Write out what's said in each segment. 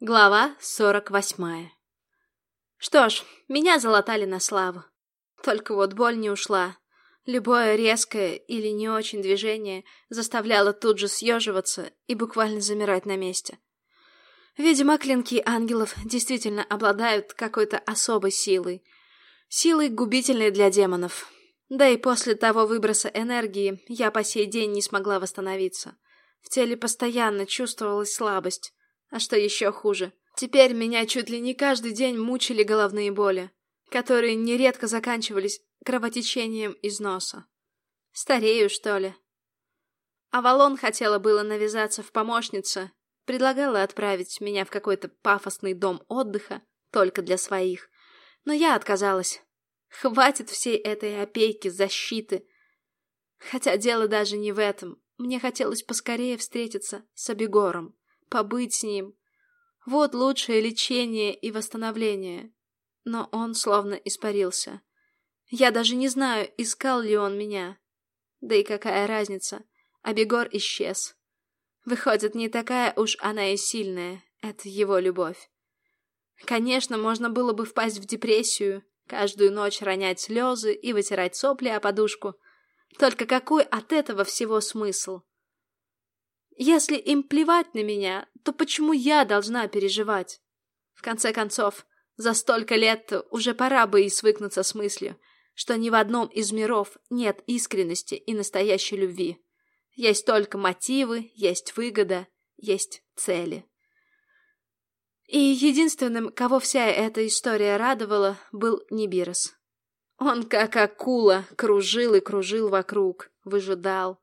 Глава сорок восьмая Что ж, меня залатали на славу. Только вот боль не ушла. Любое резкое или не очень движение заставляло тут же съеживаться и буквально замирать на месте. Видимо, клинки ангелов действительно обладают какой-то особой силой. Силой, губительной для демонов. Да и после того выброса энергии я по сей день не смогла восстановиться. В теле постоянно чувствовалась слабость. А что еще хуже? Теперь меня чуть ли не каждый день мучили головные боли, которые нередко заканчивались кровотечением из носа. Старею, что ли? Авалон хотела было навязаться в помощнице, предлагала отправить меня в какой-то пафосный дом отдыха только для своих, но я отказалась. Хватит всей этой опеки, защиты. Хотя дело даже не в этом. Мне хотелось поскорее встретиться с Абегором побыть с ним. Вот лучшее лечение и восстановление. Но он словно испарился. Я даже не знаю, искал ли он меня. Да и какая разница, Абегор исчез. Выходит, не такая уж она и сильная, это его любовь. Конечно, можно было бы впасть в депрессию, каждую ночь ронять слезы и вытирать сопли о подушку. Только какой от этого всего смысл? Если им плевать на меня, то почему я должна переживать? В конце концов, за столько лет уже пора бы и свыкнуться с мыслью, что ни в одном из миров нет искренности и настоящей любви. Есть только мотивы, есть выгода, есть цели. И единственным, кого вся эта история радовала, был Нибирос. Он, как акула, кружил и кружил вокруг, выжидал,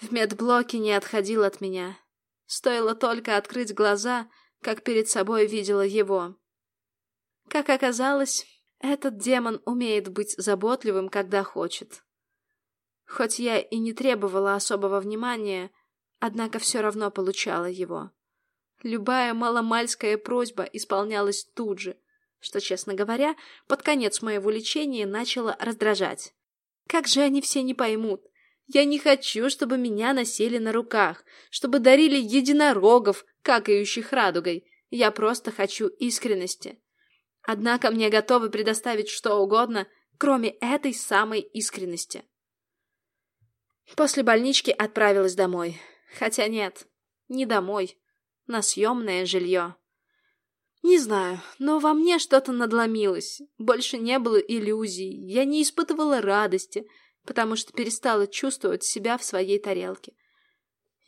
в медблоке не отходил от меня. Стоило только открыть глаза, как перед собой видела его. Как оказалось, этот демон умеет быть заботливым, когда хочет. Хоть я и не требовала особого внимания, однако все равно получала его. Любая маломальская просьба исполнялась тут же, что, честно говоря, под конец моего лечения начало раздражать. Как же они все не поймут, я не хочу, чтобы меня носили на руках, чтобы дарили единорогов, какающих радугой. Я просто хочу искренности. Однако мне готовы предоставить что угодно, кроме этой самой искренности. После больнички отправилась домой. Хотя нет, не домой, на съемное жилье. Не знаю, но во мне что-то надломилось. Больше не было иллюзий, я не испытывала радости — потому что перестала чувствовать себя в своей тарелке.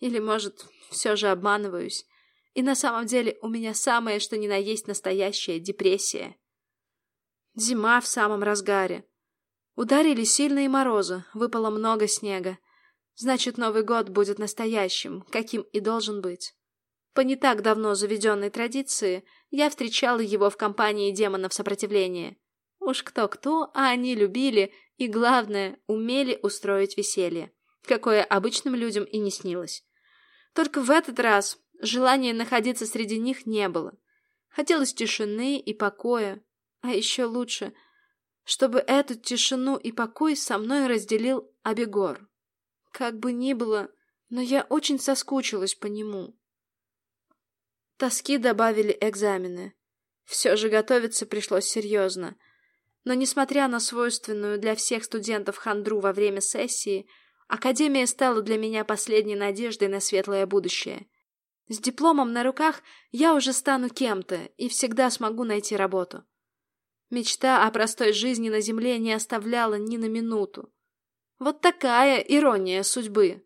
Или, может, все же обманываюсь, и на самом деле у меня самое что ни на есть настоящая депрессия. Зима в самом разгаре. Ударили сильные морозы, выпало много снега. Значит, Новый год будет настоящим, каким и должен быть. По не так давно заведенной традиции я встречала его в компании демонов сопротивления. Уж кто-кто, а они любили и, главное, умели устроить веселье, какое обычным людям и не снилось. Только в этот раз желания находиться среди них не было. Хотелось тишины и покоя, а еще лучше, чтобы эту тишину и покой со мной разделил Абегор. Как бы ни было, но я очень соскучилась по нему. Тоски добавили экзамены. Все же готовиться пришлось серьезно — но, несмотря на свойственную для всех студентов хандру во время сессии, Академия стала для меня последней надеждой на светлое будущее. С дипломом на руках я уже стану кем-то и всегда смогу найти работу. Мечта о простой жизни на земле не оставляла ни на минуту. Вот такая ирония судьбы.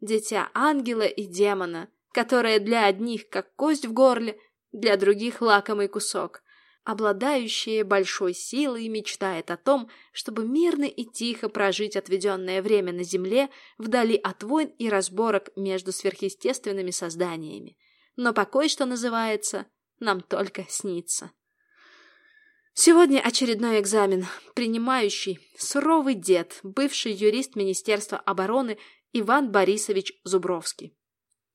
Дитя ангела и демона, которое для одних как кость в горле, для других лакомый кусок — обладающее большой силой, мечтает о том, чтобы мирно и тихо прожить отведенное время на Земле вдали от войн и разборок между сверхъестественными созданиями. Но покой, что называется, нам только снится. Сегодня очередной экзамен. Принимающий суровый дед, бывший юрист Министерства обороны Иван Борисович Зубровский.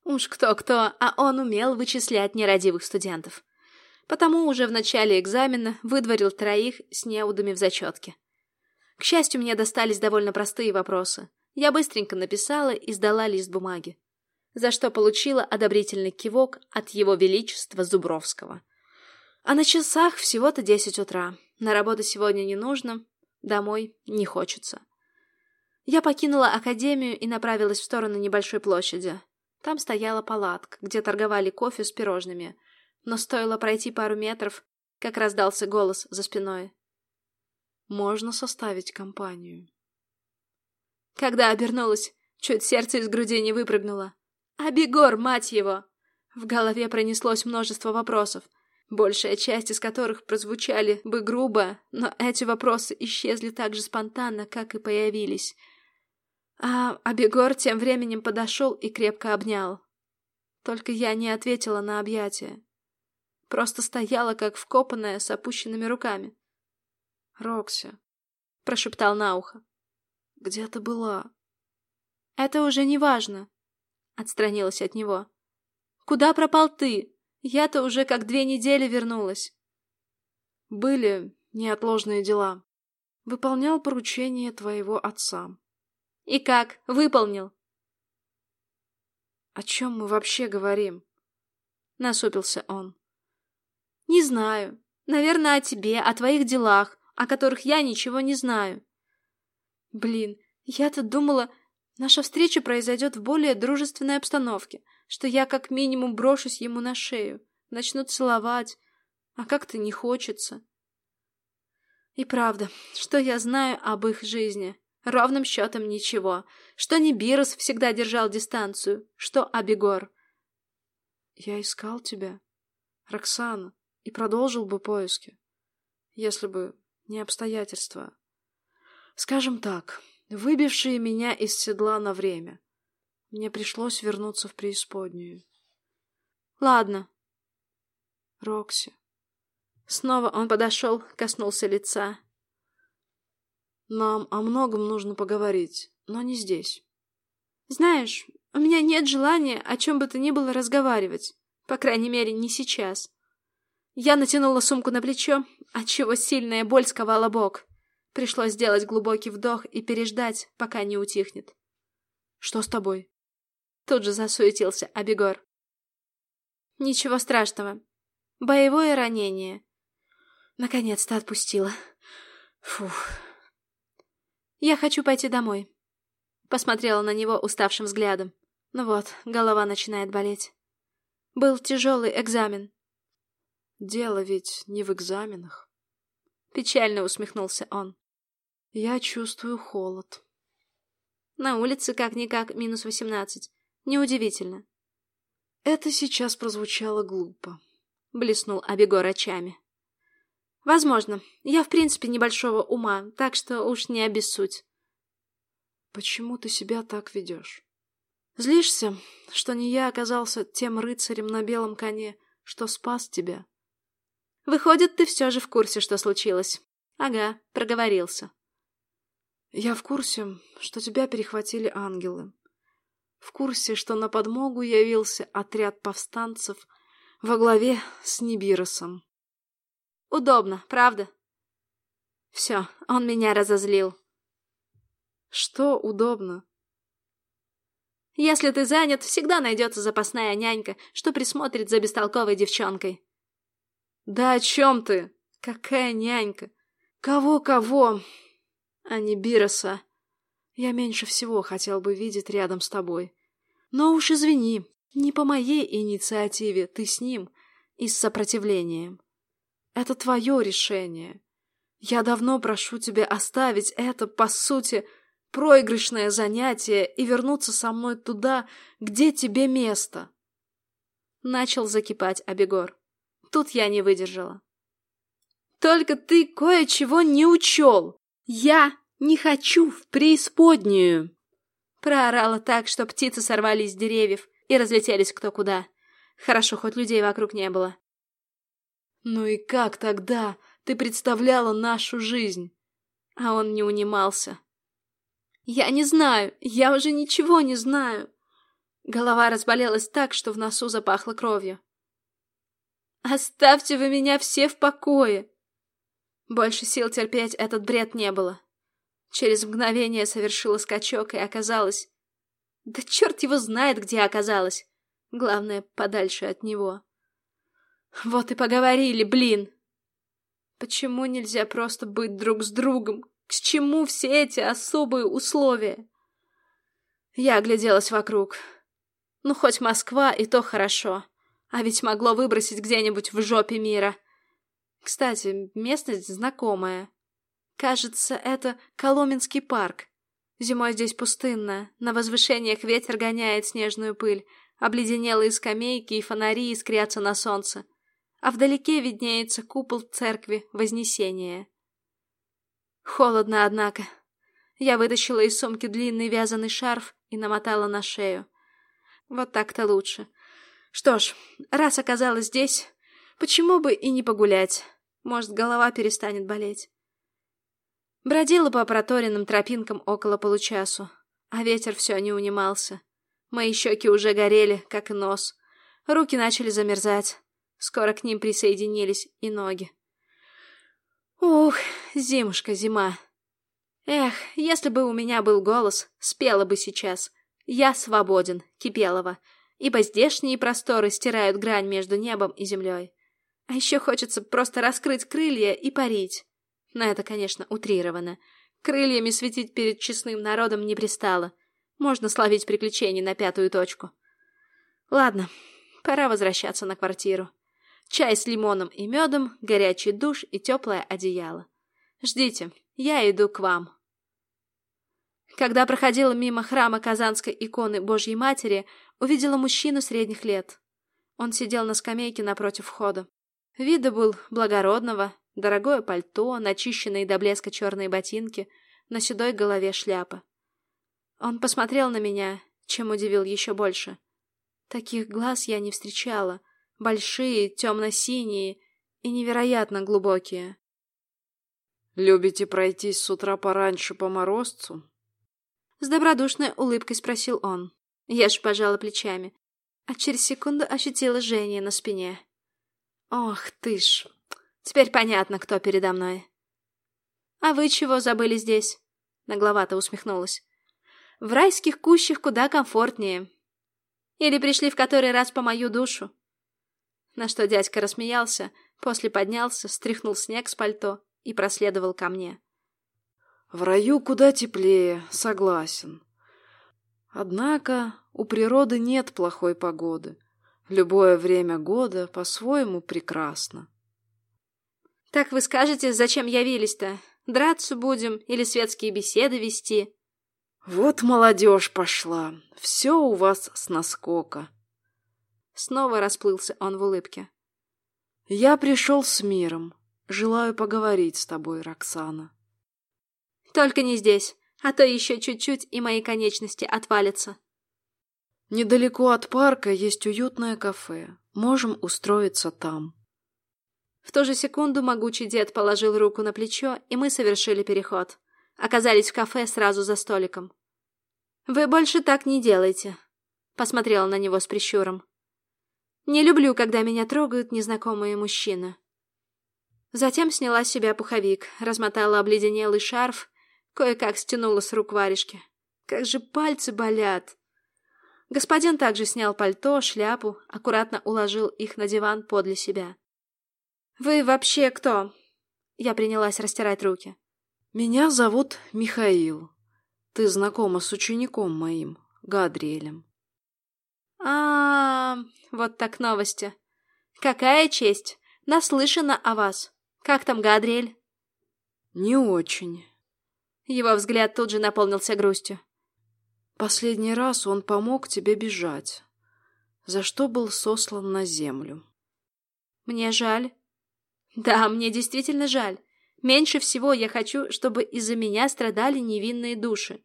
Уж кто-кто, а он умел вычислять нерадивых студентов потому уже в начале экзамена выдворил троих с неудами в зачетке. К счастью, мне достались довольно простые вопросы. Я быстренько написала и сдала лист бумаги. за что получила одобрительный кивок от его величества Зубровского. А на часах всего-то десять утра. На работу сегодня не нужно, домой не хочется. Я покинула академию и направилась в сторону небольшой площади. Там стояла палатка, где торговали кофе с пирожными. Но стоило пройти пару метров, как раздался голос за спиной. «Можно составить компанию». Когда обернулась, чуть сердце из груди не выпрыгнуло. «Абегор, мать его!» В голове пронеслось множество вопросов, большая часть из которых прозвучали бы грубо, но эти вопросы исчезли так же спонтанно, как и появились. А Абегор тем временем подошел и крепко обнял. Только я не ответила на объятие. Просто стояла, как вкопанная, с опущенными руками. «Рокси», — прошептал на ухо. Где ты была? Это уже не важно. Отстранилась от него. Куда пропал ты? Я-то уже как две недели вернулась. Были неотложные дела. Выполнял поручение твоего отца. И как? Выполнил? О чем мы вообще говорим? Насупился он. Не знаю. Наверное, о тебе, о твоих делах, о которых я ничего не знаю. Блин, я-то думала, наша встреча произойдет в более дружественной обстановке, что я как минимум брошусь ему на шею, начну целовать, а как-то не хочется. И правда, что я знаю об их жизни? Ровным счетом ничего. Что не Бирос всегда держал дистанцию, что Абегор. Я искал тебя, Роксана, и продолжил бы поиски, если бы не обстоятельства. Скажем так, выбившие меня из седла на время. Мне пришлось вернуться в преисподнюю. Ладно. Рокси. Снова он подошел, коснулся лица. Нам о многом нужно поговорить, но не здесь. Знаешь, у меня нет желания о чем бы то ни было разговаривать. По крайней мере, не сейчас. Я натянула сумку на плечо, отчего сильная боль сковала бок. Пришлось сделать глубокий вдох и переждать, пока не утихнет. «Что с тобой?» Тут же засуетился Абегор. «Ничего страшного. Боевое ранение». Наконец-то отпустила. Фух. «Я хочу пойти домой». Посмотрела на него уставшим взглядом. Ну вот, голова начинает болеть. Был тяжелый экзамен. «Дело ведь не в экзаменах». Печально усмехнулся он. Я чувствую холод. На улице как-никак минус восемнадцать. Неудивительно. Это сейчас прозвучало глупо. Блеснул Абегор очами. Возможно. Я, в принципе, небольшого ума, так что уж не обессудь. Почему ты себя так ведешь? Злишься, что не я оказался тем рыцарем на белом коне, что спас тебя? Выходит, ты все же в курсе, что случилось. Ага, проговорился. Я в курсе, что тебя перехватили ангелы. В курсе, что на подмогу явился отряд повстанцев во главе с Нибиросом. Удобно, правда? Все, он меня разозлил. Что удобно? Если ты занят, всегда найдется запасная нянька, что присмотрит за бестолковой девчонкой. Да о чем ты? Какая нянька? Кого-кого? а не Бироса. Я меньше всего хотел бы видеть рядом с тобой. Но уж извини, не по моей инициативе ты с ним и с сопротивлением. Это твое решение. Я давно прошу тебя оставить это, по сути, проигрышное занятие и вернуться со мной туда, где тебе место. Начал закипать Абегор. Тут я не выдержала. Только ты кое-чего не учел. «Я не хочу в преисподнюю!» Проорала так, что птицы сорвались с деревьев и разлетелись кто куда. Хорошо, хоть людей вокруг не было. «Ну и как тогда ты представляла нашу жизнь?» А он не унимался. «Я не знаю, я уже ничего не знаю!» Голова разболелась так, что в носу запахло кровью. «Оставьте вы меня все в покое!» Больше сил терпеть этот бред не было. Через мгновение совершила скачок и оказалась Да черт его знает, где оказалась. Главное, подальше от него. Вот и поговорили, блин. Почему нельзя просто быть друг с другом? К чему все эти особые условия? Я огляделась вокруг. Ну, хоть Москва, и то хорошо. А ведь могло выбросить где-нибудь в жопе мира. Кстати, местность знакомая. Кажется, это Коломенский парк. Зимой здесь пустынно, на возвышениях ветер гоняет снежную пыль, обледенелые скамейки и фонари искрятся на солнце, а вдалеке виднеется купол церкви Вознесения. Холодно, однако. Я вытащила из сумки длинный вязаный шарф и намотала на шею. Вот так-то лучше. Что ж, раз оказалась здесь, почему бы и не погулять? Может, голова перестанет болеть. Бродила по проторенным тропинкам около получасу, а ветер все не унимался. Мои щеки уже горели, как и нос. Руки начали замерзать. Скоро к ним присоединились и ноги. Ух, зимушка, зима. Эх, если бы у меня был голос, спела бы сейчас. Я свободен, Кипелова, ибо здешние просторы стирают грань между небом и землей. А еще хочется просто раскрыть крылья и парить. Но это, конечно, утрировано. Крыльями светить перед честным народом не пристало. Можно словить приключений на пятую точку. Ладно, пора возвращаться на квартиру. Чай с лимоном и медом, горячий душ и теплое одеяло. Ждите, я иду к вам. Когда проходила мимо храма Казанской иконы Божьей Матери, увидела мужчину средних лет. Он сидел на скамейке напротив входа. Вида был благородного, Дорогое пальто, начищенные до блеска черные ботинки, на седой голове шляпа. Он посмотрел на меня, чем удивил еще больше. Таких глаз я не встречала. Большие, темно-синие и невероятно глубокие. «Любите пройтись с утра пораньше по морозцу?» С добродушной улыбкой спросил он. Я ж пожала плечами, а через секунду ощутила жжение на спине. «Ох ты ж, Теперь понятно, кто передо мной. «А вы чего забыли здесь?» Нагловато усмехнулась. «В райских кущах куда комфортнее. Или пришли в который раз по мою душу?» На что дядька рассмеялся, после поднялся, стряхнул снег с пальто и проследовал ко мне. «В раю куда теплее, согласен. Однако у природы нет плохой погоды. Любое время года по-своему прекрасно. Так вы скажете, зачем явились-то? Драться будем или светские беседы вести? Вот молодежь пошла. Все у вас с наскока. Снова расплылся он в улыбке. Я пришел с миром. Желаю поговорить с тобой, Роксана. Только не здесь, а то еще чуть-чуть, и мои конечности отвалятся. Недалеко от парка есть уютное кафе. Можем устроиться там. В ту же секунду могучий дед положил руку на плечо, и мы совершили переход. Оказались в кафе сразу за столиком. «Вы больше так не делайте», — посмотрела на него с прищуром. «Не люблю, когда меня трогают незнакомые мужчины». Затем сняла с себя пуховик, размотала обледенелый шарф, кое-как стянула с рук варежки. Как же пальцы болят! Господин также снял пальто, шляпу, аккуратно уложил их на диван подле себя. «Вы вообще кто?» Я принялась растирать руки. «Меня зовут Михаил. Ты знакома с учеником моим, Гадриэлем». А, -а, а вот так новости. Какая честь! Наслышана о вас. Как там Гадриэль?» «Не очень». Его взгляд тут же наполнился грустью. «Последний раз он помог тебе бежать, за что был сослан на землю». «Мне жаль». Да, мне действительно жаль. Меньше всего я хочу, чтобы из-за меня страдали невинные души.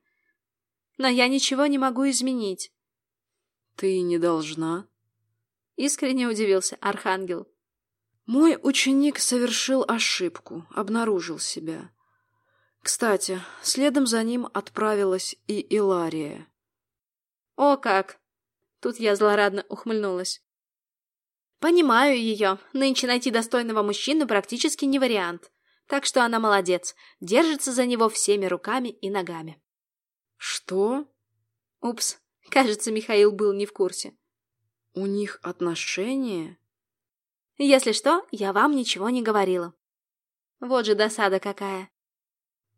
Но я ничего не могу изменить. Ты не должна. Искренне удивился Архангел. Мой ученик совершил ошибку, обнаружил себя. Кстати, следом за ним отправилась и Илария. О как! Тут я злорадно ухмыльнулась. Понимаю ее. Нынче найти достойного мужчину практически не вариант. Так что она молодец. Держится за него всеми руками и ногами. Что? Упс. Кажется, Михаил был не в курсе. У них отношения? Если что, я вам ничего не говорила. Вот же досада какая.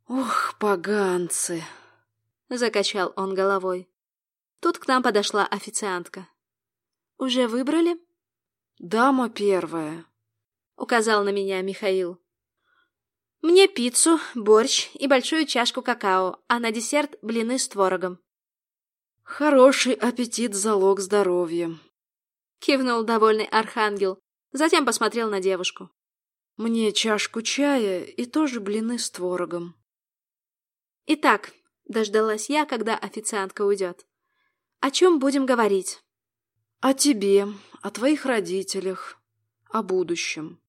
Ох, поганцы! Закачал он головой. Тут к нам подошла официантка. Уже выбрали? Дама первая. Указал на меня Михаил. Мне пиццу, борщ и большую чашку какао, а на десерт блины с творогом. Хороший аппетит – залог здоровья. Кивнул довольный архангел, затем посмотрел на девушку. Мне чашку чая и тоже блины с творогом. Итак, дождалась я, когда официантка уйдет. О чем будем говорить? О тебе, о твоих родителях, о будущем.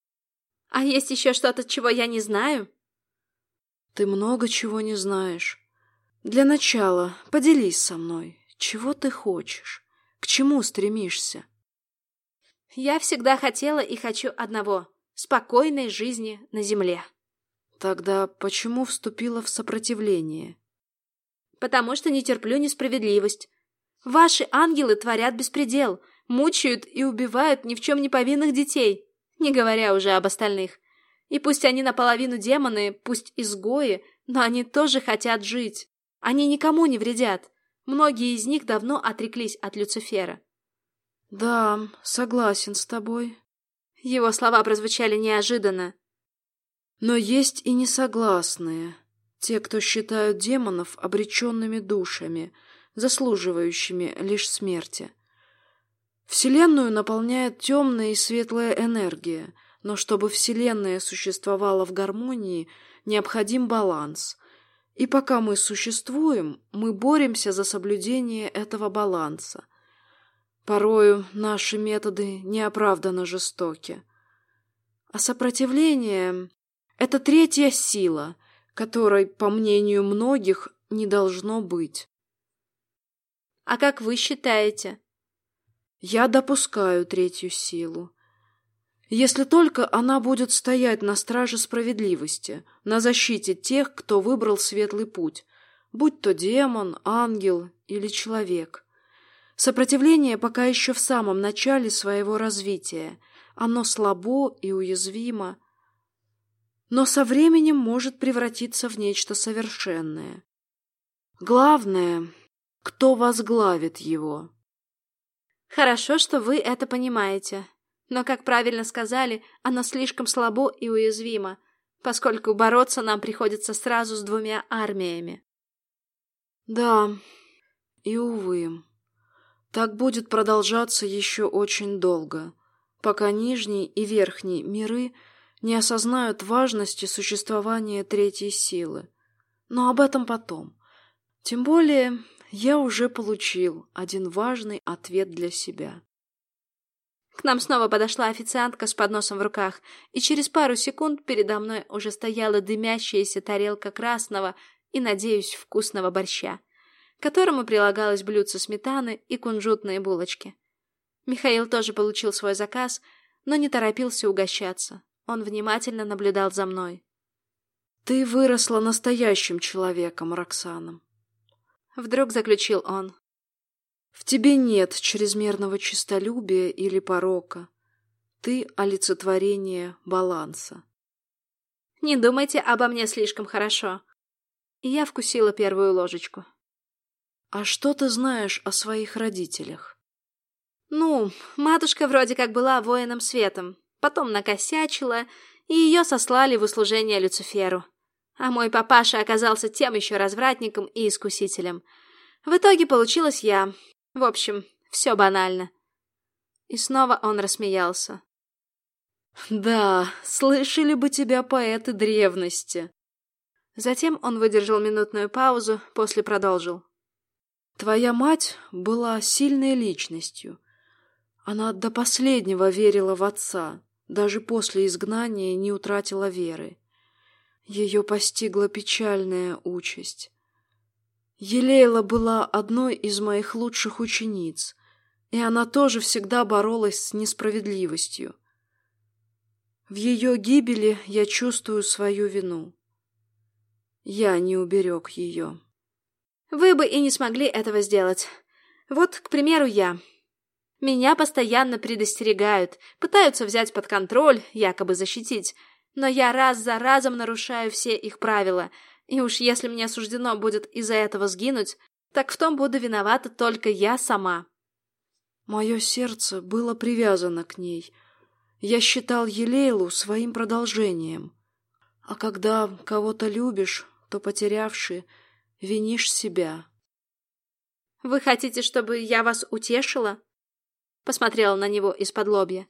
А есть еще что-то, чего я не знаю? Ты много чего не знаешь. Для начала поделись со мной. Чего ты хочешь? К чему стремишься? Я всегда хотела и хочу одного — спокойной жизни на земле. Тогда почему вступила в сопротивление? Потому что не терплю несправедливость. Ваши ангелы творят беспредел, мучают и убивают ни в чем не повинных детей, не говоря уже об остальных. И пусть они наполовину демоны, пусть изгои, но они тоже хотят жить. Они никому не вредят. Многие из них давно отреклись от Люцифера. «Да, согласен с тобой». Его слова прозвучали неожиданно. «Но есть и несогласные, те, кто считают демонов обреченными душами, заслуживающими лишь смерти. Вселенную наполняет темная и светлая энергия, но чтобы Вселенная существовала в гармонии, необходим баланс, и пока мы существуем, мы боремся за соблюдение этого баланса. Порою наши методы неоправданно жестоки. А сопротивление — это третья сила, которой, по мнению многих, не должно быть. А как вы считаете? Я допускаю третью силу. Если только она будет стоять на страже справедливости, на защите тех, кто выбрал светлый путь, будь то демон, ангел или человек. Сопротивление пока еще в самом начале своего развития. Оно слабо и уязвимо, но со временем может превратиться в нечто совершенное. Главное, кто возглавит его. Хорошо, что вы это понимаете. Но, как правильно сказали, оно слишком слабо и уязвимо, поскольку бороться нам приходится сразу с двумя армиями. Да, и увы. Так будет продолжаться еще очень долго, пока нижний и верхний миры не осознают важности существования третьей силы. Но об этом потом. Тем более, я уже получил один важный ответ для себя. К нам снова подошла официантка с подносом в руках, и через пару секунд передо мной уже стояла дымящаяся тарелка красного и, надеюсь, вкусного борща, к которому прилагалось блюдце сметаны и кунжутные булочки. Михаил тоже получил свой заказ, но не торопился угощаться. Он внимательно наблюдал за мной. «Ты выросла настоящим человеком, Роксаном», — вдруг заключил он. В тебе нет чрезмерного честолюбия или порока. Ты — олицетворение баланса. Не думайте обо мне слишком хорошо. Я вкусила первую ложечку. А что ты знаешь о своих родителях? Ну, матушка вроде как была воином светом, потом накосячила, и ее сослали в услужение Люциферу. А мой папаша оказался тем еще развратником и искусителем. В итоге получилась я, в общем, все банально. И снова он рассмеялся. «Да, слышали бы тебя поэты древности!» Затем он выдержал минутную паузу, после продолжил. «Твоя мать была сильной личностью. Она до последнего верила в отца, даже после изгнания не утратила веры. Ее постигла печальная участь. Елейла была одной из моих лучших учениц, и она тоже всегда боролась с несправедливостью. В ее гибели я чувствую свою вину. Я не уберег ее. Вы бы и не смогли этого сделать. Вот, к примеру, я. Меня постоянно предостерегают, пытаются взять под контроль, якобы защитить, но я раз за разом нарушаю все их правила, и уж если мне суждено будет из-за этого сгинуть, так в том буду виновата только я сама. Мое сердце было привязано к ней. Я считал Елейлу своим продолжением. А когда кого-то любишь, то, потерявший, винишь себя. «Вы хотите, чтобы я вас утешила?» Посмотрела на него из-под лобья.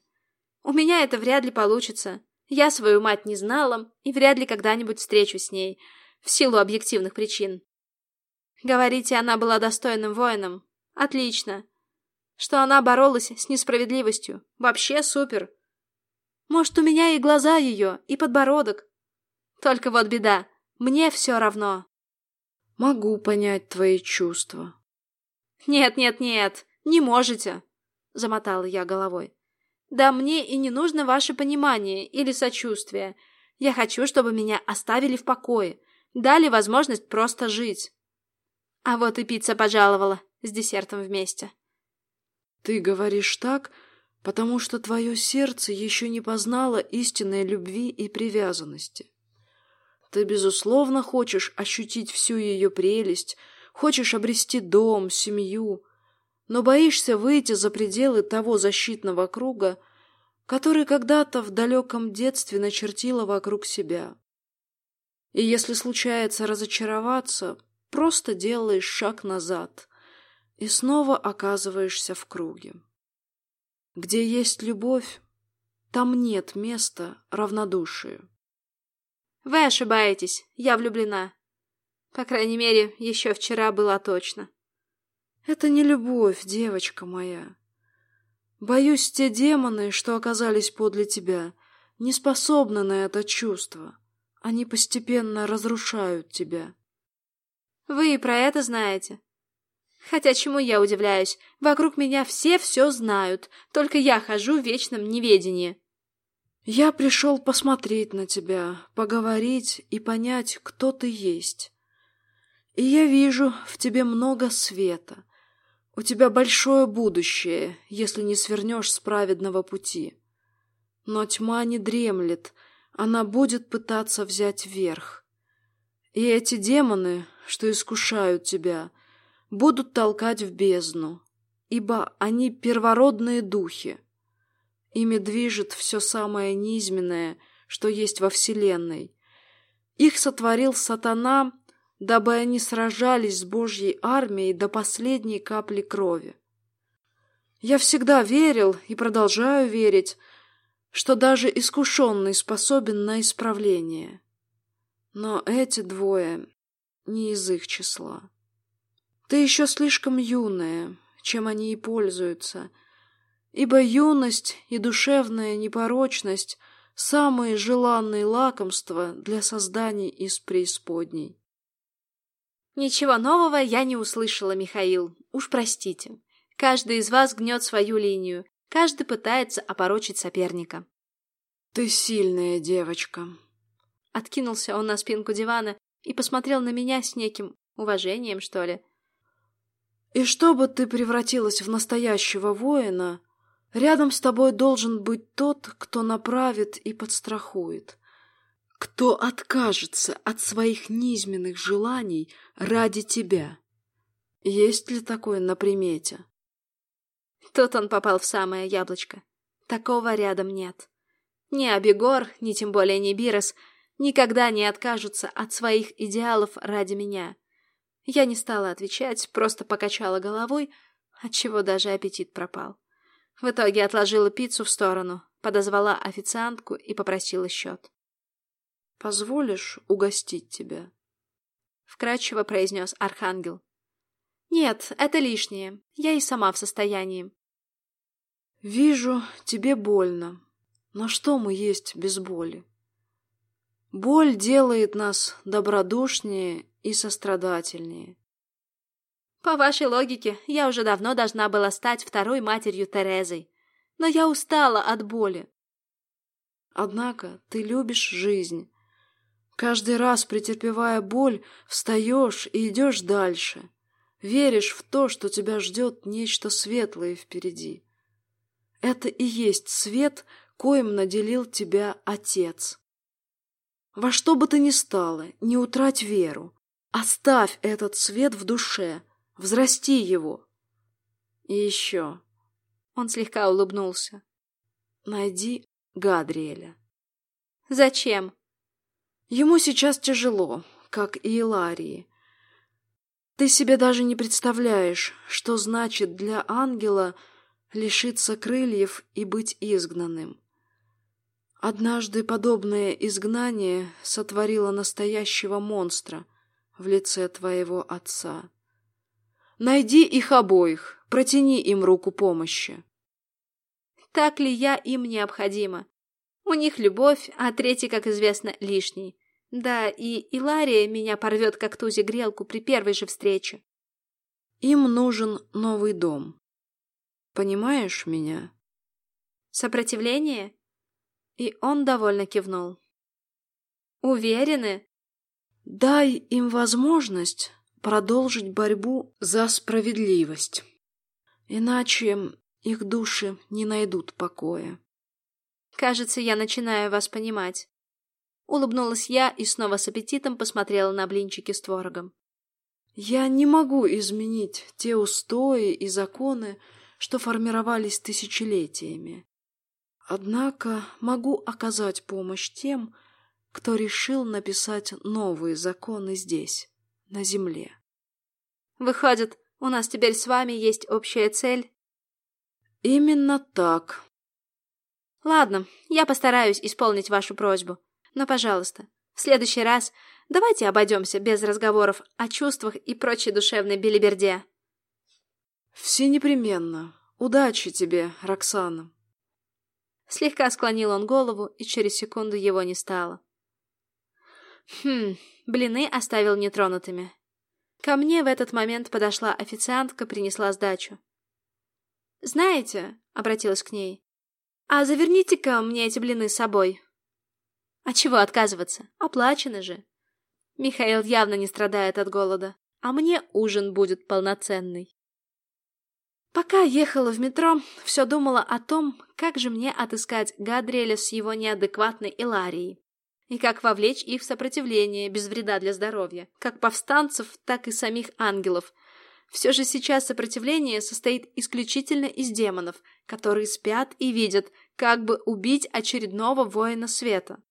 «У меня это вряд ли получится. Я свою мать не знала и вряд ли когда-нибудь встречусь с ней, в силу объективных причин. Говорите, она была достойным воином. Отлично. Что она боролась с несправедливостью. Вообще супер. Может, у меня и глаза ее, и подбородок. Только вот беда. Мне все равно. Могу понять твои чувства. Нет, нет, нет, не можете, замотала я головой. Да мне и не нужно ваше понимание или сочувствие. Я хочу, чтобы меня оставили в покое, дали возможность просто жить. А вот и пицца пожаловала с десертом вместе. Ты говоришь так, потому что твое сердце еще не познало истинной любви и привязанности. Ты, безусловно, хочешь ощутить всю ее прелесть, хочешь обрести дом, семью, но боишься выйти за пределы того защитного круга, который когда-то в далеком детстве начертила вокруг себя. И если случается разочароваться, просто делаешь шаг назад и снова оказываешься в круге. Где есть любовь, там нет места равнодушию. Вы ошибаетесь, я влюблена. По крайней мере, еще вчера была точно. Это не любовь, девочка моя. Боюсь, те демоны, что оказались подле тебя, не способны на это чувство. Они постепенно разрушают тебя. Вы и про это знаете. Хотя чему я удивляюсь, вокруг меня все все знают, только я хожу в вечном неведении. Я пришел посмотреть на тебя, поговорить и понять, кто ты есть. И я вижу в тебе много света. У тебя большое будущее, если не свернешь с праведного пути. Но тьма не дремлет, она будет пытаться взять верх. И эти демоны, что искушают тебя, будут толкать в бездну, ибо они первородные духи, Ими движет все самое низменное, что есть во Вселенной. Их сотворил сатана, дабы они сражались с Божьей армией до последней капли крови. Я всегда верил и продолжаю верить, что даже искушенный способен на исправление. Но эти двое не из их числа. Ты еще слишком юная, чем они и пользуются — ибо юность и душевная непорочность — самые желанные лакомства для созданий из преисподней. Ничего нового я не услышала, Михаил, уж простите. Каждый из вас гнет свою линию, каждый пытается опорочить соперника. Ты сильная девочка. Откинулся он на спинку дивана и посмотрел на меня с неким уважением, что ли. И чтобы ты превратилась в настоящего воина, Рядом с тобой должен быть тот, кто направит и подстрахует, кто откажется от своих низменных желаний ради тебя. Есть ли такое на примете? Тут он попал в самое яблочко. Такого рядом нет. Ни Абегор, ни тем более ни Бирос никогда не откажутся от своих идеалов ради меня. Я не стала отвечать, просто покачала головой, отчего даже аппетит пропал. В итоге отложила пиццу в сторону, подозвала официантку и попросила счет. «Позволишь угостить тебя?» Вкратчиво произнес Архангел. «Нет, это лишнее. Я и сама в состоянии». «Вижу, тебе больно. Но что мы есть без боли? Боль делает нас добродушнее и сострадательнее. По вашей логике, я уже давно должна была стать второй матерью Терезой. Но я устала от боли. Однако ты любишь жизнь. Каждый раз, претерпевая боль, встаешь и идешь дальше. Веришь в то, что тебя ждет нечто светлое впереди. Это и есть свет, коим наделил тебя Отец. Во что бы то ни стало, не утрать веру. Оставь этот свет в душе, взрасти его. И еще. Он слегка улыбнулся. Найди Гадриэля. Зачем? Ему сейчас тяжело, как и Иларии. Ты себе даже не представляешь, что значит для ангела лишиться крыльев и быть изгнанным. Однажды подобное изгнание сотворило настоящего монстра в лице твоего отца. Найди их обоих, протяни им руку помощи. Так ли я им необходима? У них любовь, а третий, как известно, лишний. Да, и Илария меня порвет, как тузи грелку, при первой же встрече. Им нужен новый дом. Понимаешь меня? Сопротивление? И он довольно кивнул. «Уверены?» «Дай им возможность продолжить борьбу за справедливость. Иначе их души не найдут покоя». «Кажется, я начинаю вас понимать». Улыбнулась я и снова с аппетитом посмотрела на блинчики с творогом. «Я не могу изменить те устои и законы, что формировались тысячелетиями. Однако могу оказать помощь тем, кто решил написать новые законы здесь, на земле. Выходит, у нас теперь с вами есть общая цель? Именно так. Ладно, я постараюсь исполнить вашу просьбу. Но, пожалуйста, в следующий раз давайте обойдемся без разговоров о чувствах и прочей душевной белиберде. Все непременно. Удачи тебе, Роксана. Слегка склонил он голову, и через секунду его не стало. Хм, блины оставил нетронутыми. Ко мне в этот момент подошла официантка, принесла сдачу. «Знаете», — обратилась к ней, — «а заверните-ка мне эти блины с собой». «А чего отказываться? Оплачено же». Михаил явно не страдает от голода, а мне ужин будет полноценный. Пока ехала в метро, все думала о том, как же мне отыскать Гадриэля с его неадекватной Иларией. И как вовлечь их в сопротивление без вреда для здоровья, как повстанцев, так и самих ангелов. Все же сейчас сопротивление состоит исключительно из демонов, которые спят и видят, как бы убить очередного воина света.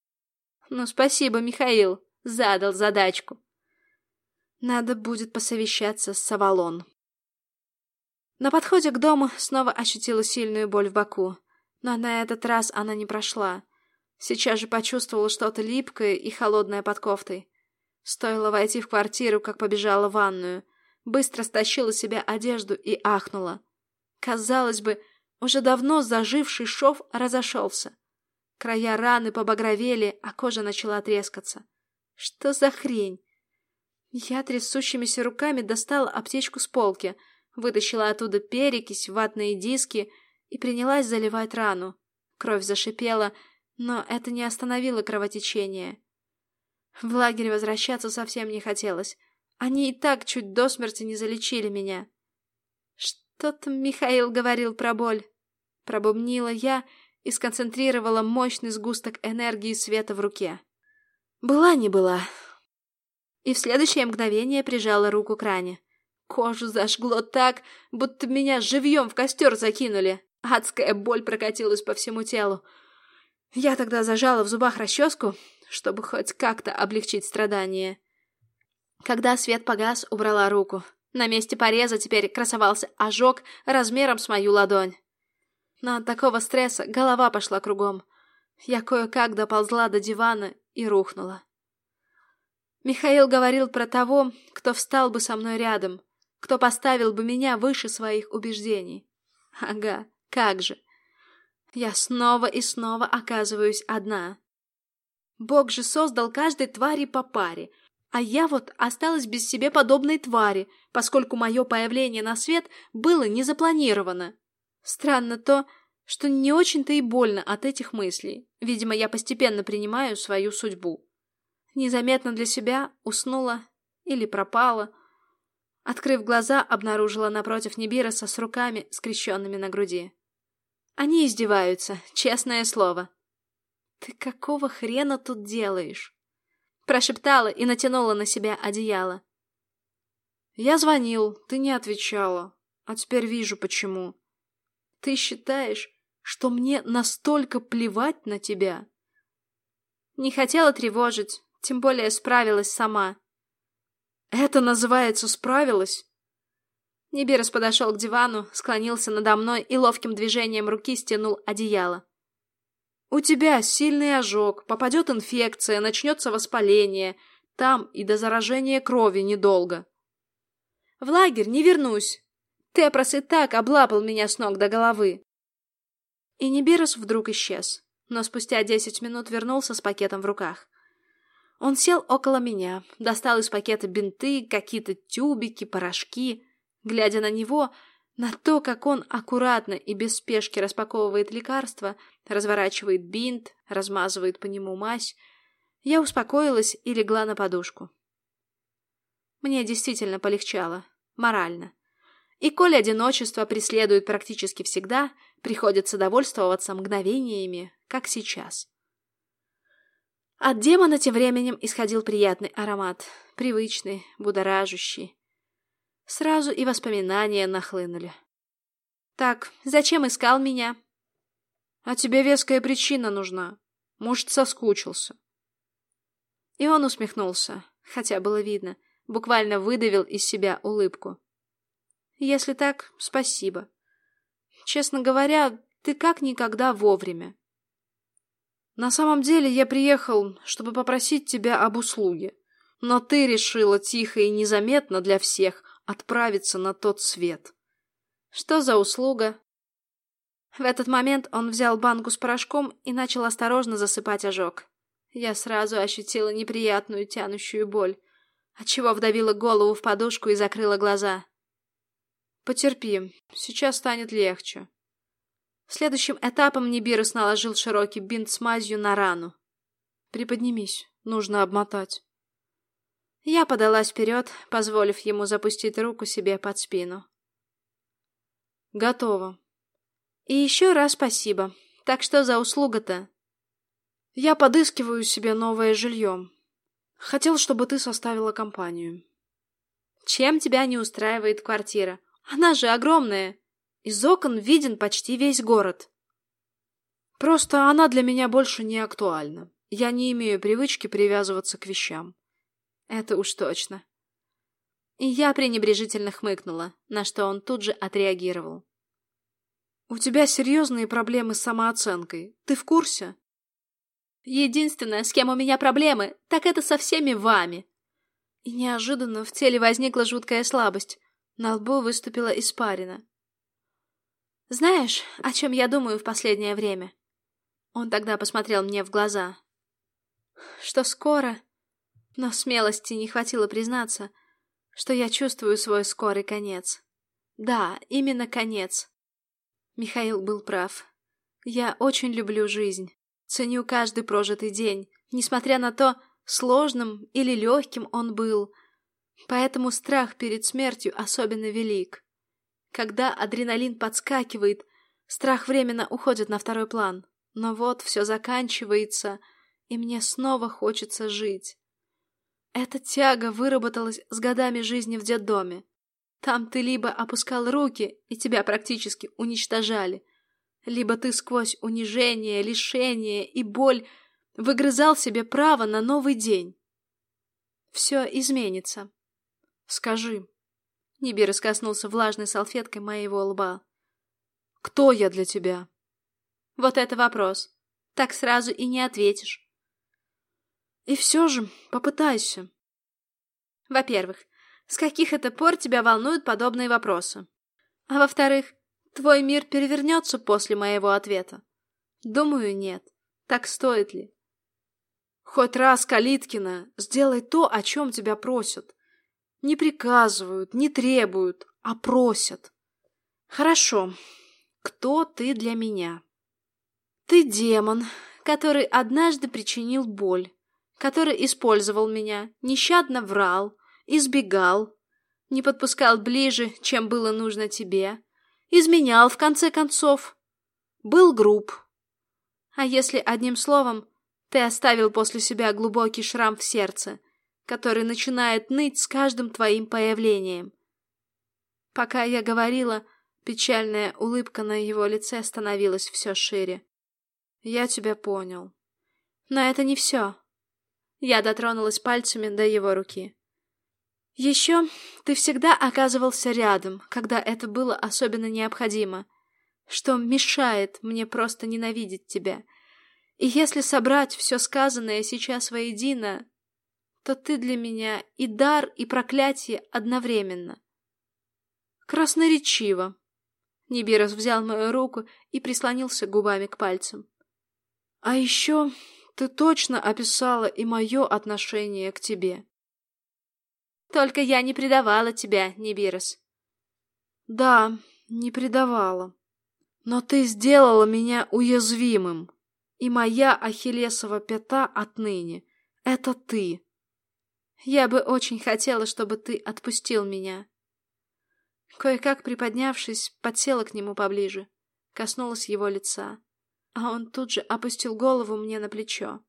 Ну, спасибо, Михаил, задал задачку. Надо будет посовещаться с Савалон. На подходе к дому снова ощутила сильную боль в боку, но на этот раз она не прошла. Сейчас же почувствовала что-то липкое и холодное под кофтой. Стоило войти в квартиру, как побежала в ванную. Быстро стащила себе одежду и ахнула. Казалось бы, уже давно заживший шов разошелся. Края раны побагровели, а кожа начала трескаться. Что за хрень? Я трясущимися руками достала аптечку с полки — вытащила оттуда перекись, ватные диски и принялась заливать рану. Кровь зашипела, но это не остановило кровотечение. В лагерь возвращаться совсем не хотелось. Они и так чуть до смерти не залечили меня. Что-то Михаил говорил про боль. Пробубнила я и сконцентрировала мощный сгусток энергии света в руке. Была не была. И в следующее мгновение прижала руку к ране. Кожу зажгло так, будто меня живьем в костер закинули. Адская боль прокатилась по всему телу. Я тогда зажала в зубах расческу, чтобы хоть как-то облегчить страдания. Когда свет погас, убрала руку. На месте пореза теперь красовался ожог размером с мою ладонь. Но от такого стресса голова пошла кругом. Я кое-как доползла до дивана и рухнула. Михаил говорил про того, кто встал бы со мной рядом, кто поставил бы меня выше своих убеждений. Ага, как же. Я снова и снова оказываюсь одна. Бог же создал каждой твари по паре, а я вот осталась без себе подобной твари, поскольку мое появление на свет было не запланировано. Странно то, что не очень-то и больно от этих мыслей. Видимо, я постепенно принимаю свою судьбу. Незаметно для себя уснула или пропала, Открыв глаза, обнаружила напротив Нибироса с руками, скрещенными на груди. Они издеваются, честное слово. «Ты какого хрена тут делаешь?» Прошептала и натянула на себя одеяло. «Я звонил, ты не отвечала. А теперь вижу, почему. Ты считаешь, что мне настолько плевать на тебя?» Не хотела тревожить, тем более справилась сама. «Это называется справилась?» Нибирос подошел к дивану, склонился надо мной и ловким движением руки стянул одеяло. «У тебя сильный ожог, попадет инфекция, начнется воспаление. Там и до заражения крови недолго». «В лагерь не вернусь. Тепрос и так облапал меня с ног до головы». И Нибирос вдруг исчез, но спустя десять минут вернулся с пакетом в руках. Он сел около меня, достал из пакета бинты, какие-то тюбики, порошки. Глядя на него, на то, как он аккуратно и без спешки распаковывает лекарства, разворачивает бинт, размазывает по нему мазь, я успокоилась и легла на подушку. Мне действительно полегчало, морально. И коль одиночество преследует практически всегда, приходится довольствоваться мгновениями, как сейчас. От демона тем временем исходил приятный аромат, привычный, будоражащий. Сразу и воспоминания нахлынули. «Так, зачем искал меня?» «А тебе веская причина нужна. Может, соскучился». И он усмехнулся, хотя было видно, буквально выдавил из себя улыбку. «Если так, спасибо. Честно говоря, ты как никогда вовремя. На самом деле я приехал, чтобы попросить тебя об услуге. Но ты решила тихо и незаметно для всех отправиться на тот свет. Что за услуга? В этот момент он взял банку с порошком и начал осторожно засыпать ожог. Я сразу ощутила неприятную тянущую боль, отчего вдавила голову в подушку и закрыла глаза. Потерпи, сейчас станет легче. Следующим этапом Нибирус наложил широкий бинт с мазью на рану. «Приподнимись, нужно обмотать». Я подалась вперед, позволив ему запустить руку себе под спину. «Готово». «И еще раз спасибо. Так что за услуга-то?» «Я подыскиваю себе новое жилье. Хотел, чтобы ты составила компанию». «Чем тебя не устраивает квартира? Она же огромная!» Из окон виден почти весь город. Просто она для меня больше не актуальна. Я не имею привычки привязываться к вещам. Это уж точно. И я пренебрежительно хмыкнула, на что он тут же отреагировал. У тебя серьезные проблемы с самооценкой. Ты в курсе? Единственное, с кем у меня проблемы, так это со всеми вами. И неожиданно в теле возникла жуткая слабость. На лбу выступила испарина. Знаешь, о чем я думаю в последнее время? Он тогда посмотрел мне в глаза. Что скоро, но смелости не хватило признаться, что я чувствую свой скорый конец. Да, именно конец. Михаил был прав. Я очень люблю жизнь, ценю каждый прожитый день, несмотря на то, сложным или легким он был. Поэтому страх перед смертью особенно велик. Когда адреналин подскакивает, страх временно уходит на второй план. Но вот все заканчивается, и мне снова хочется жить. Эта тяга выработалась с годами жизни в детдоме. Там ты либо опускал руки, и тебя практически уничтожали, либо ты сквозь унижение, лишение и боль выгрызал себе право на новый день. Все изменится. Скажи, Нибирос коснулся влажной салфеткой моего лба. «Кто я для тебя?» «Вот это вопрос. Так сразу и не ответишь». «И все же попытайся». «Во-первых, с каких это пор тебя волнуют подобные вопросы? А во-вторых, твой мир перевернется после моего ответа? Думаю, нет. Так стоит ли?» «Хоть раз, Калиткина, сделай то, о чем тебя просят. Не приказывают, не требуют, а просят. Хорошо. Кто ты для меня? Ты демон, который однажды причинил боль, который использовал меня, нещадно врал, избегал, Не подпускал ближе, чем было нужно тебе. Изменял, в конце концов. Был груб. А если одним словом, ты оставил после себя глубокий шрам в сердце, который начинает ныть с каждым твоим появлением. Пока я говорила, печальная улыбка на его лице становилась все шире. Я тебя понял. Но это не все. Я дотронулась пальцами до его руки. Еще ты всегда оказывался рядом, когда это было особенно необходимо, что мешает мне просто ненавидеть тебя. И если собрать все сказанное сейчас воедино, то ты для меня и дар, и проклятие одновременно. Красноречиво. Нибирос взял мою руку и прислонился губами к пальцам. А еще ты точно описала и мое отношение к тебе. Только я не предавала тебя, Нибирос. Да, не предавала. Но ты сделала меня уязвимым. И моя ахиллесова пята отныне — это ты. Я бы очень хотела, чтобы ты отпустил меня. Кое-как приподнявшись, подсела к нему поближе, коснулась его лица, а он тут же опустил голову мне на плечо,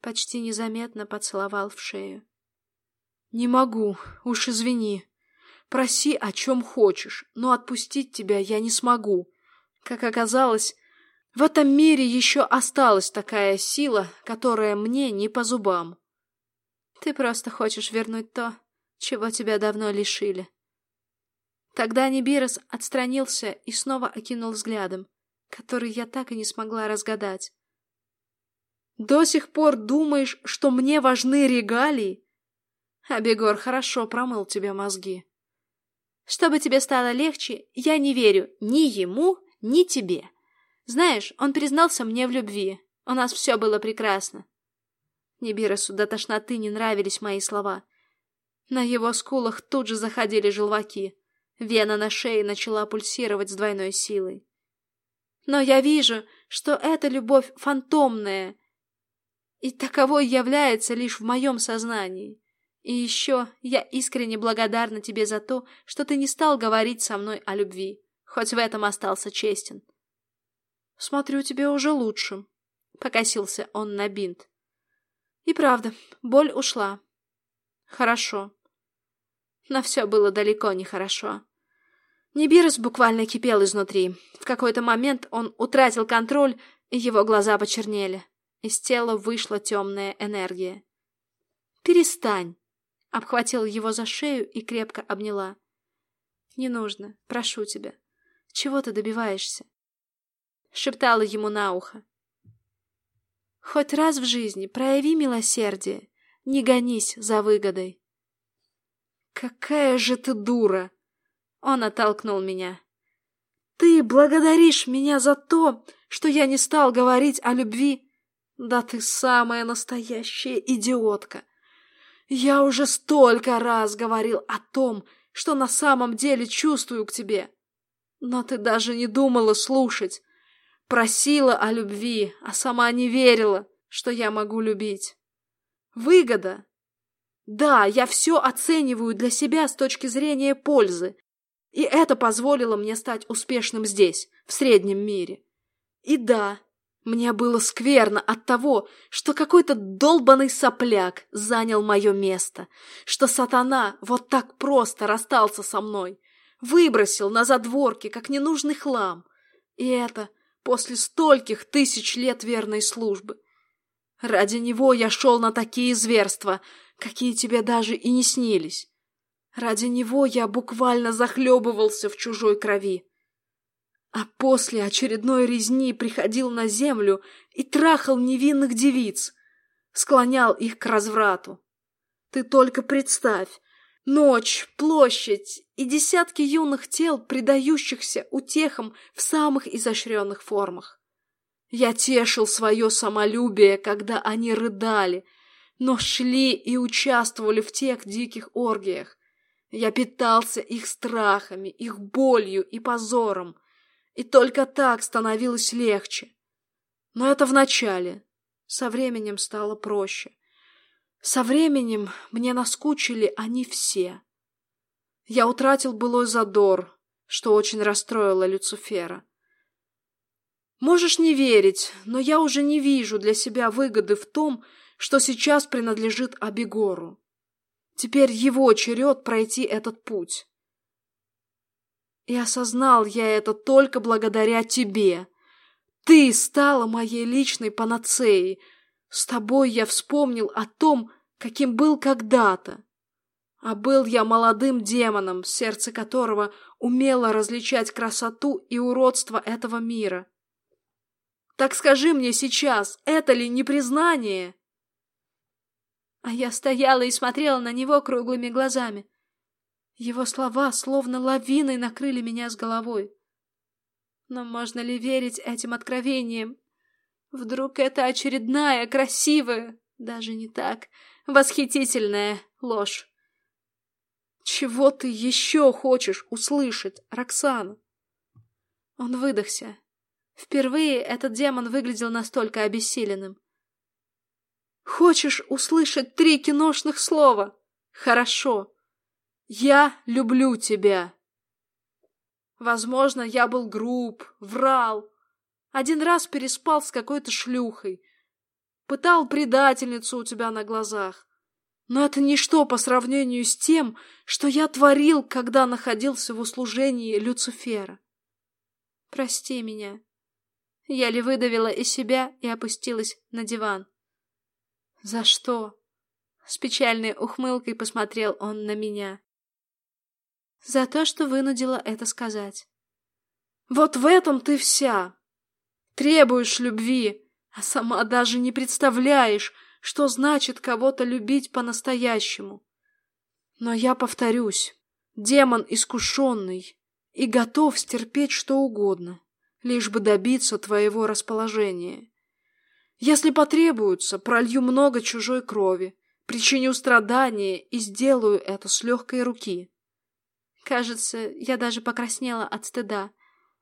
почти незаметно поцеловал в шею. «Не могу, уж извини. Проси, о чем хочешь, но отпустить тебя я не смогу. Как оказалось, в этом мире еще осталась такая сила, которая мне не по зубам. Ты просто хочешь вернуть то, чего тебя давно лишили. Тогда Нибирос отстранился и снова окинул взглядом, который я так и не смогла разгадать. «До сих пор думаешь, что мне важны регалии?» Абегор хорошо промыл тебе мозги. Чтобы тебе стало легче, я не верю ни ему, ни тебе. Знаешь, он признался мне в любви. У нас все было прекрасно. Нибиросу до тошноты не нравились мои слова. На его скулах тут же заходили желваки. Вена на шее начала пульсировать с двойной силой. Но я вижу, что эта любовь фантомная, и таковой является лишь в моем сознании. И еще я искренне благодарна тебе за то, что ты не стал говорить со мной о любви, хоть в этом остался честен. Смотрю, тебе уже лучше. Покосился он на бинт. И правда, боль ушла. Хорошо. Но все было далеко не хорошо. Нибирос буквально кипел изнутри. В какой-то момент он утратил контроль, и его глаза почернели. Из тела вышла темная энергия. «Перестань!» Обхватила его за шею и крепко обняла. «Не нужно, прошу тебя. Чего ты добиваешься?» Шептала ему на ухо. Хоть раз в жизни прояви милосердие, не гонись за выгодой. Какая же ты дура! Он оттолкнул меня. Ты благодаришь меня за то, что я не стал говорить о любви? Да ты самая настоящая идиотка. Я уже столько раз говорил о том, что на самом деле чувствую к тебе. Но ты даже не думала слушать. Просила о любви, а сама не верила, что я могу любить. Выгода. Да, я все оцениваю для себя с точки зрения пользы. И это позволило мне стать успешным здесь, в среднем мире. И да, мне было скверно от того, что какой-то долбанный сопляк занял мое место, что сатана вот так просто расстался со мной, выбросил на задворки, как ненужный хлам. И это после стольких тысяч лет верной службы. Ради него я шел на такие зверства, какие тебе даже и не снились. Ради него я буквально захлебывался в чужой крови. А после очередной резни приходил на землю и трахал невинных девиц, склонял их к разврату. Ты только представь, Ночь, площадь и десятки юных тел, предающихся утехам в самых изощренных формах. Я тешил свое самолюбие, когда они рыдали, но шли и участвовали в тех диких оргиях. Я питался их страхами, их болью и позором, и только так становилось легче. Но это в начале. Со временем стало проще. Со временем мне наскучили они все. Я утратил былой задор, что очень расстроило Люцифера. Можешь не верить, но я уже не вижу для себя выгоды в том, что сейчас принадлежит Абегору. Теперь его черед пройти этот путь. И осознал я это только благодаря тебе. Ты стала моей личной панацеей. С тобой я вспомнил о том, каким был когда-то. А был я молодым демоном, сердце которого умело различать красоту и уродство этого мира. Так скажи мне сейчас, это ли не признание? А я стояла и смотрела на него круглыми глазами. Его слова словно лавиной накрыли меня с головой. Но можно ли верить этим откровениям? Вдруг это очередная, красивая, даже не так, восхитительная ложь? Чего ты еще хочешь услышать, Роксана? Он выдохся. Впервые этот демон выглядел настолько обессиленным. Хочешь услышать три киношных слова? Хорошо. Я люблю тебя. Возможно, я был груб, врал. Один раз переспал с какой-то шлюхой. Пытал предательницу у тебя на глазах. Но это ничто по сравнению с тем, что я творил, когда находился в услужении Люцифера. Прости меня. Еле выдавила из себя и опустилась на диван. «За что?» С печальной ухмылкой посмотрел он на меня. «За то, что вынудила это сказать». «Вот в этом ты вся! Требуешь любви, а сама даже не представляешь, что значит кого-то любить по-настоящему. Но я повторюсь, демон искушенный и готов стерпеть что угодно лишь бы добиться твоего расположения. Если потребуется, пролью много чужой крови, причиню страдания и сделаю это с легкой руки. Кажется, я даже покраснела от стыда.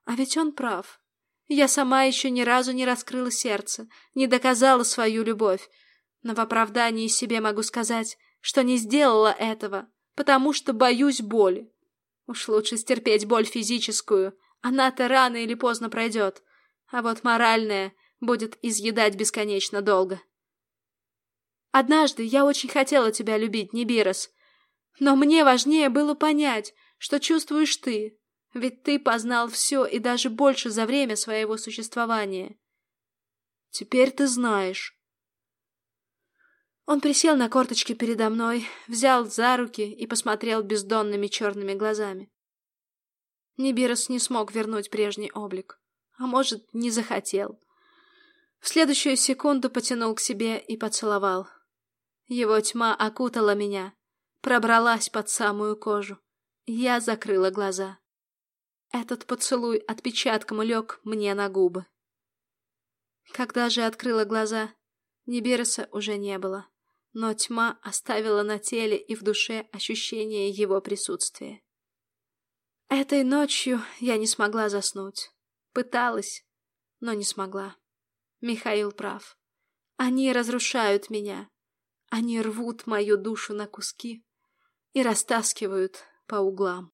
А ведь он прав. Я сама еще ни разу не раскрыла сердце, не доказала свою любовь. Но в оправдании себе могу сказать, что не сделала этого, потому что боюсь боли. Уж лучше стерпеть боль физическую, она-то рано или поздно пройдет, а вот моральная будет изъедать бесконечно долго. Однажды я очень хотела тебя любить, Нибирос, но мне важнее было понять, что чувствуешь ты, ведь ты познал все и даже больше за время своего существования. Теперь ты знаешь. Он присел на корточки передо мной, взял за руки и посмотрел бездонными черными глазами. Нибирос не смог вернуть прежний облик. А может, не захотел. В следующую секунду потянул к себе и поцеловал. Его тьма окутала меня, пробралась под самую кожу. Я закрыла глаза. Этот поцелуй отпечатком лег мне на губы. Когда же открыла глаза, Нибироса уже не было, но тьма оставила на теле и в душе ощущение его присутствия. Этой ночью я не смогла заснуть. Пыталась, но не смогла. Михаил прав. Они разрушают меня. Они рвут мою душу на куски и растаскивают по углам.